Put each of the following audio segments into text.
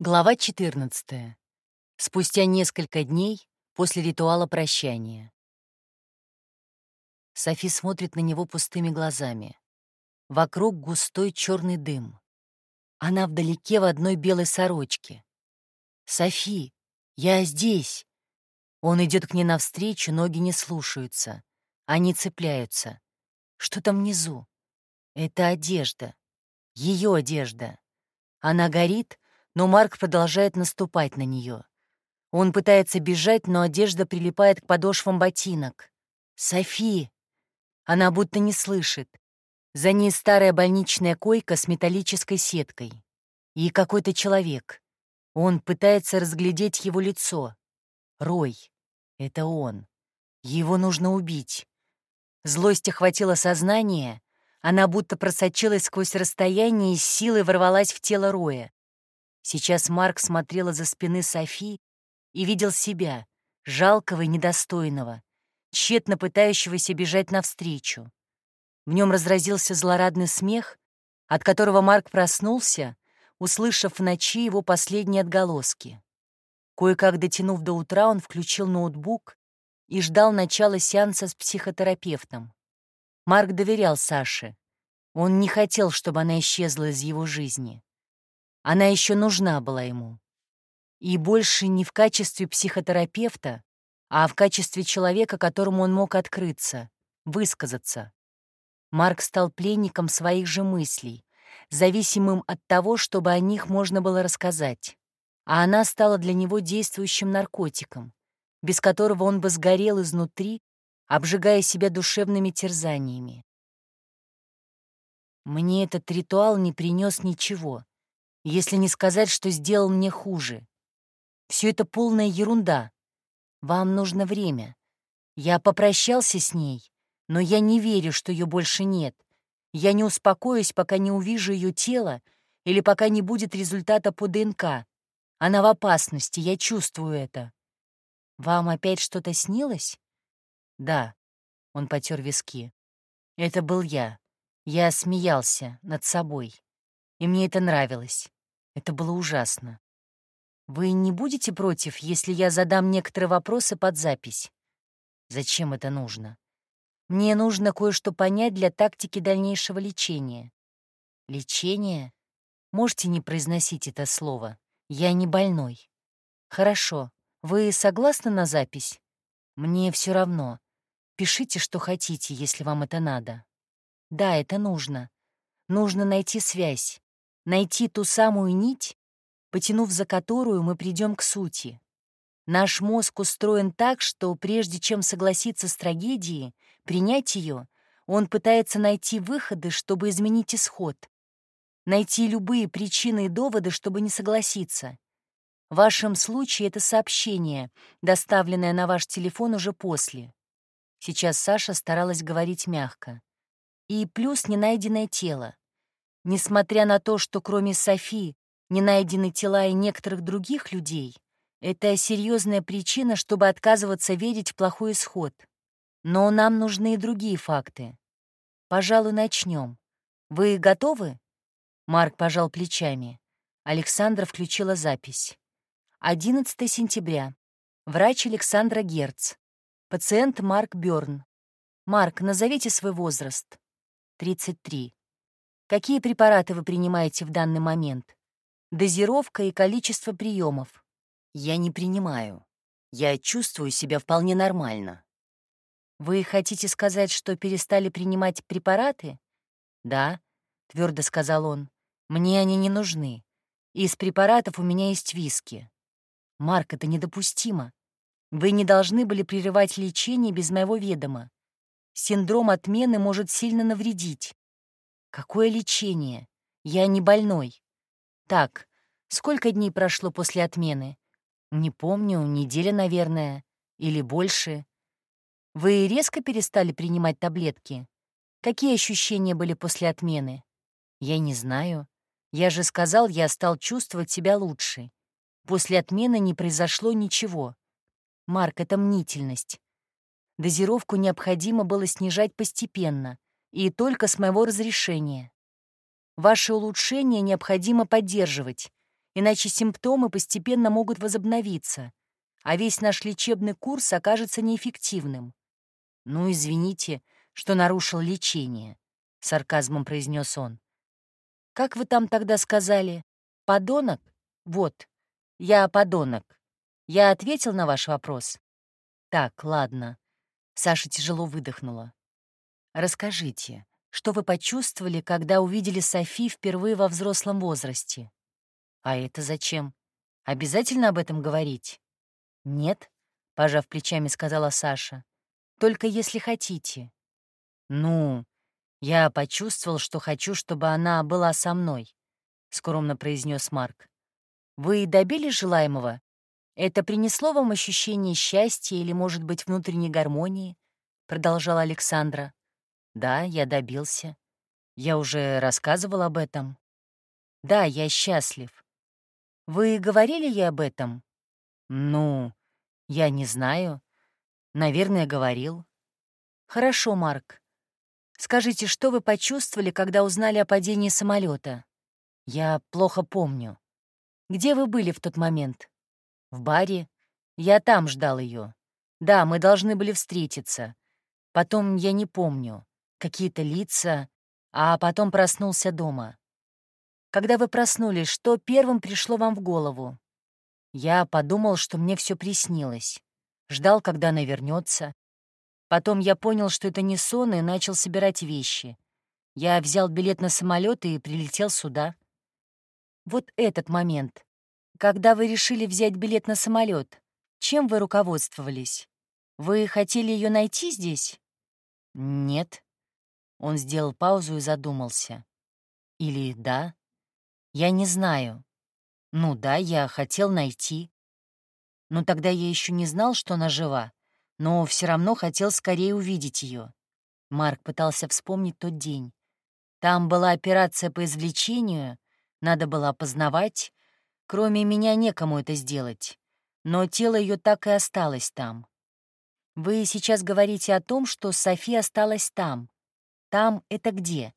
Глава 14. Спустя несколько дней после ритуала прощания. Софи смотрит на него пустыми глазами. Вокруг густой черный дым. Она вдалеке в одной белой сорочке. «Софи, я здесь!» Он идет к ней навстречу, ноги не слушаются. Они цепляются. Что там внизу? Это одежда. Ее одежда. Она горит, но Марк продолжает наступать на нее. Он пытается бежать, но одежда прилипает к подошвам ботинок. «Софи!» Она будто не слышит. За ней старая больничная койка с металлической сеткой. И какой-то человек. Он пытается разглядеть его лицо. Рой. Это он. Его нужно убить. Злость охватила сознание. Она будто просочилась сквозь расстояние и с силой ворвалась в тело Роя. Сейчас Марк смотрел из-за спины Софи и видел себя, жалкого и недостойного, тщетно пытающегося бежать навстречу. В нем разразился злорадный смех, от которого Марк проснулся, услышав в ночи его последние отголоски. Кое-как дотянув до утра, он включил ноутбук и ждал начала сеанса с психотерапевтом. Марк доверял Саше. Он не хотел, чтобы она исчезла из его жизни. Она еще нужна была ему. И больше не в качестве психотерапевта, а в качестве человека, которому он мог открыться, высказаться. Марк стал пленником своих же мыслей, зависимым от того, чтобы о них можно было рассказать. А она стала для него действующим наркотиком, без которого он бы сгорел изнутри, обжигая себя душевными терзаниями. Мне этот ритуал не принес ничего, если не сказать, что сделал мне хуже. Все это полная ерунда. Вам нужно время. Я попрощался с ней, но я не верю, что ее больше нет. Я не успокоюсь, пока не увижу ее тело или пока не будет результата по ДНК. Она в опасности, я чувствую это. Вам опять что-то снилось? Да, он потер виски. Это был я. Я смеялся над собой и мне это нравилось. Это было ужасно. Вы не будете против, если я задам некоторые вопросы под запись? Зачем это нужно? Мне нужно кое-что понять для тактики дальнейшего лечения. Лечение? Можете не произносить это слово. Я не больной. Хорошо. Вы согласны на запись? Мне все равно. Пишите, что хотите, если вам это надо. Да, это нужно. Нужно найти связь, найти ту самую нить, потянув за которую мы придем к сути. Наш мозг устроен так, что прежде чем согласиться с трагедией, принять ее, он пытается найти выходы, чтобы изменить исход, найти любые причины и доводы, чтобы не согласиться. В вашем случае это сообщение, доставленное на ваш телефон уже после. Сейчас Саша старалась говорить мягко. И плюс ненайденное тело. Несмотря на то, что кроме Софи не найдены тела и некоторых других людей, это серьезная причина, чтобы отказываться верить в плохой исход. Но нам нужны и другие факты. Пожалуй, начнем. Вы готовы? Марк пожал плечами. Александра включила запись. 11 сентября. Врач Александра Герц. Пациент Марк Бёрн. Марк, назовите свой возраст. 33. Какие препараты вы принимаете в данный момент? Дозировка и количество приемов. Я не принимаю. Я чувствую себя вполне нормально. Вы хотите сказать, что перестали принимать препараты? Да, твердо сказал он. Мне они не нужны. Из препаратов у меня есть виски. Марк, это недопустимо. Вы не должны были прерывать лечение без моего ведома. Синдром отмены может сильно навредить. Какое лечение? Я не больной. Так, сколько дней прошло после отмены? Не помню, неделя, наверное, или больше. Вы резко перестали принимать таблетки? Какие ощущения были после отмены? Я не знаю. Я же сказал, я стал чувствовать себя лучше. После отмены не произошло ничего. Марк, это мнительность. Дозировку необходимо было снижать постепенно, и только с моего разрешения. Ваше улучшение необходимо поддерживать, иначе симптомы постепенно могут возобновиться, а весь наш лечебный курс окажется неэффективным. «Ну, извините, что нарушил лечение», — сарказмом произнес он. «Как вы там тогда сказали? Подонок? Вот, я подонок. Я ответил на ваш вопрос?» «Так, ладно». Саша тяжело выдохнула. «Расскажите, что вы почувствовали, когда увидели Софи впервые во взрослом возрасте?» «А это зачем? Обязательно об этом говорить?» «Нет», — пожав плечами, сказала Саша. «Только если хотите». «Ну, я почувствовал, что хочу, чтобы она была со мной», — скромно произнес Марк. «Вы добились желаемого? Это принесло вам ощущение счастья или, может быть, внутренней гармонии?» — продолжала Александра. «Да, я добился. Я уже рассказывал об этом. Да, я счастлив. Вы говорили ей об этом? Ну, я не знаю. Наверное, говорил. Хорошо, Марк. Скажите, что вы почувствовали, когда узнали о падении самолета? Я плохо помню. Где вы были в тот момент? В баре. Я там ждал ее. Да, мы должны были встретиться. Потом я не помню. Какие-то лица. А потом проснулся дома. Когда вы проснулись, что первым пришло вам в голову? Я подумал, что мне все приснилось. Ждал, когда она вернется. Потом я понял, что это не сон, и начал собирать вещи. Я взял билет на самолет и прилетел сюда. Вот этот момент. Когда вы решили взять билет на самолет, чем вы руководствовались? Вы хотели ее найти здесь? Нет. Он сделал паузу и задумался. Или да? Я не знаю. Ну да, я хотел найти. Но тогда я еще не знал, что она жива, но все равно хотел скорее увидеть ее. Марк пытался вспомнить тот день. Там была операция по извлечению, надо было опознавать. Кроме меня некому это сделать. Но тело ее так и осталось там. Вы сейчас говорите о том, что Софи осталась там. Там — это где?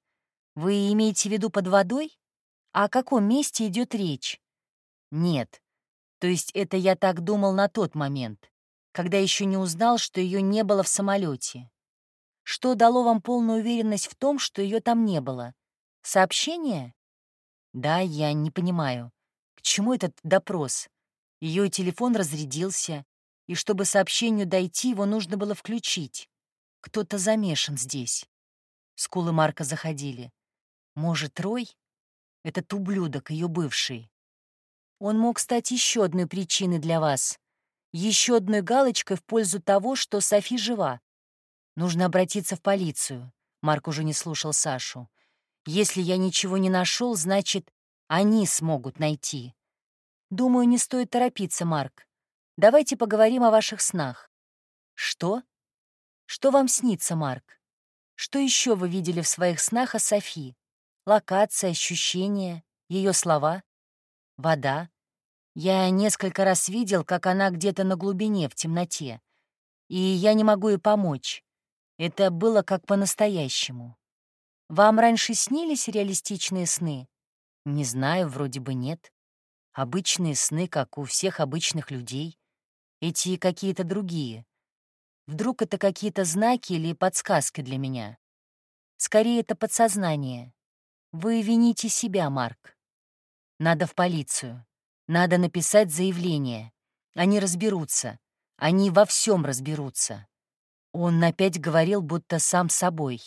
Вы имеете в виду под водой? О каком месте идет речь? Нет. То есть это я так думал на тот момент, когда еще не узнал, что ее не было в самолете. Что дало вам полную уверенность в том, что ее там не было? Сообщение? Да, я не понимаю. К чему этот допрос? Ее телефон разрядился, и чтобы сообщению дойти, его нужно было включить. Кто-то замешан здесь. Скулы Марка заходили. Может, Рой? Этот ублюдок, ее бывший. Он мог стать еще одной причиной для вас, еще одной галочкой в пользу того, что Софи жива. Нужно обратиться в полицию. Марк уже не слушал Сашу. Если я ничего не нашел, значит, они смогут найти. Думаю, не стоит торопиться, Марк. Давайте поговорим о ваших снах. Что? Что вам снится, Марк? Что еще вы видели в своих снах о Софи? Локация, ощущения, ее слова? Вода. Я несколько раз видел, как она где-то на глубине, в темноте. И я не могу ей помочь. Это было как по-настоящему. Вам раньше снились реалистичные сны? Не знаю, вроде бы нет. Обычные сны, как у всех обычных людей. Эти какие-то другие. Вдруг это какие-то знаки или подсказки для меня? Скорее, это подсознание. Вы вините себя, Марк. Надо в полицию. Надо написать заявление. Они разберутся. Они во всем разберутся. Он опять говорил, будто сам собой.